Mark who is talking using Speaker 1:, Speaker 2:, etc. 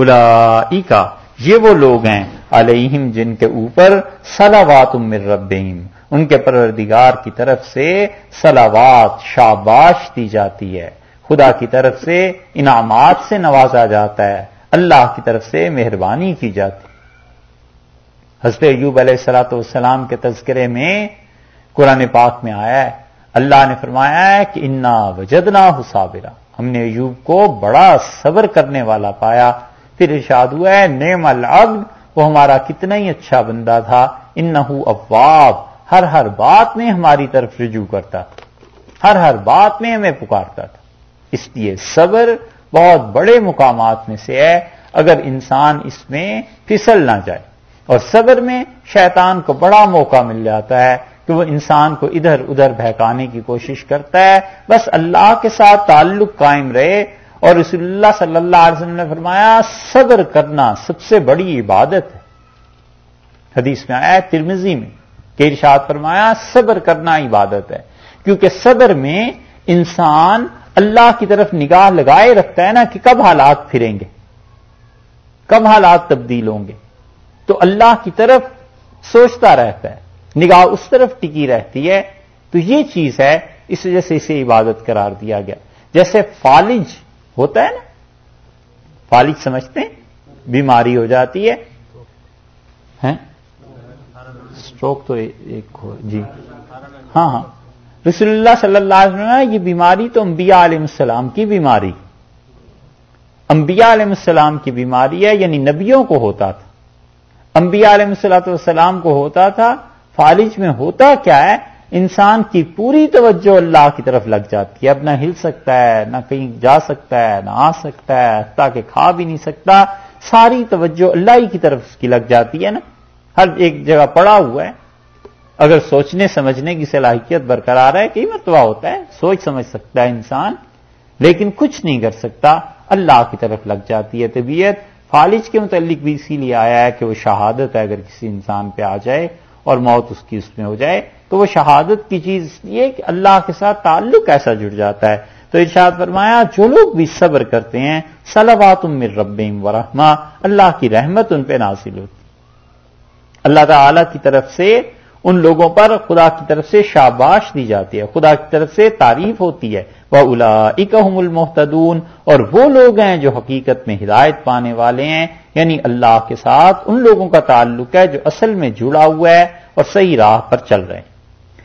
Speaker 1: الا یہ وہ لوگ ہیں علیہم جن کے اوپر سلاوات من ربہم، ان کے پروردگار کی طرف سے سلاوات شاباش دی جاتی ہے۔ خدا کی طرف سے انعامات سے نوازا جاتا ہے، اللہ کی طرف سے مہربانی کی جاتی حضرت ایوب علیہ السلاۃ والسلام کے تذکرے میں قرآن پاک میں آیا ہے، اللہ نے فرمایا ہے کہ انا وجدنا حسابرا ہم نے ایوب کو بڑا صبر کرنے والا پایا پھر ارشاد ہوا ہے نعم العبد، وہ ہمارا کتنا ہی اچھا بندہ تھا، انہو ابواب ہر ہر بات میں ہماری طرف رجوع کرتا تھا، ہر ہر بات میں ہمیں پکارتا تھا۔ اس لیے صبر بہت بڑے مقامات میں سے ہے، اگر انسان اس میں پھسل نہ جائے۔ اور صبر میں شیطان کو بڑا موقع مل جاتا ہے کہ وہ انسان کو ادھر ادھر بہکانے کی کوشش کرتا ہے، بس اللہ کے ساتھ تعلق قائم رہے اور رسول اللہ صلی اللہ علیہ وسلم نے فرمایا، صبر کرنا سب سے بڑی عبادت ہے۔ حدیث میں آیا ترمزی میں کہ ارشاد فرمایا، صبر کرنا عبادت ہے۔ کیونکہ صبر میں انسان اللہ کی طرف نگاہ لگائے رکھتا ہے نا کہ کب حالات پھریں گے، کب حالات تبدیل ہوں گے۔ تو اللہ کی طرف سوچتا رہتا ہے، نگاہ اس طرف ٹکی رہتی ہے۔ تو یہ چیز ہے، اس وجہ سے اسے عبادت قرار دیا گیا۔ جیسے فالج ہوتا ہے نا؟ فالج سمجھتے ہیں؟ بیماری ہو جاتی ہے۔ اسٹروک تو ایک ہو جی۔ ہاں ہاں۔ رسول اللہ صلی اللہ علیہ وسلم یہ بیماری تو انبیاء علیہ السلام کی بیماری۔ انبیاء علیہ السلام کی بیماری ہے یعنی نبیوں کو ہوتا تھا۔ انبیاء علیہ السلاۃ والسلام کو ہوتا تھا فالج میں ہوتا کیا ہے؟ انسان کی پوری توجہ اللہ کی طرف لگ جاتی ہے۔ اب نہ ہل سکتا ہے، نہ کہیں جا سکتا ہے، نہ آ سکتا ہے تاکہ کھا بھی نہیں سکتا۔ ساری توجہ اللہ ہی کی طرف کی لگ جاتی ہے نا۔ ہر ایک جگہ پڑا ہوا ہے۔ اگر سوچنے، سمجھنے کی صلاحیت برقرار ہے کئی مرتبہ ہوتا ہے۔ سوچ سمجھ سکتا ہے انسان، لیکن کچھ نہیں کر سکتا۔ اللہ کی طرف لگ جاتی ہے طبیعت۔ فالج کے متعلق بھی اسی لیے آیا ہے کہ وہ شہادت ہے۔ اگر کسی انسان پہ آ جائے اور موت اس کی اس میں ہو جائے، تو وہ شہادت کی چیز اس لیے کہ اللہ کے ساتھ تعلق ایسا جڑ جاتا ہے۔ تو ارشاد فرمایا، جو لوگ بھی صبر کرتے ہیں سلوات من ربیم ورحمہ اللہ کی رحمت ان پہ نازل ہوتی۔ اللہ تعالی کی طرف سے ان لوگوں پر خدا کی طرف سے شاباش دی جاتی ہے، خدا کی طرف سے تعریف ہوتی ہے۔ وہ الا اکم المحتدون اور وہ لوگ ہیں جو حقیقت میں ہدایت پانے والے ہیں یعنی اللہ کے ساتھ ان لوگوں کا تعلق ہے جو اصل میں جڑا ہوا ہے اور صحیح راہ پر چل رہے ہیں۔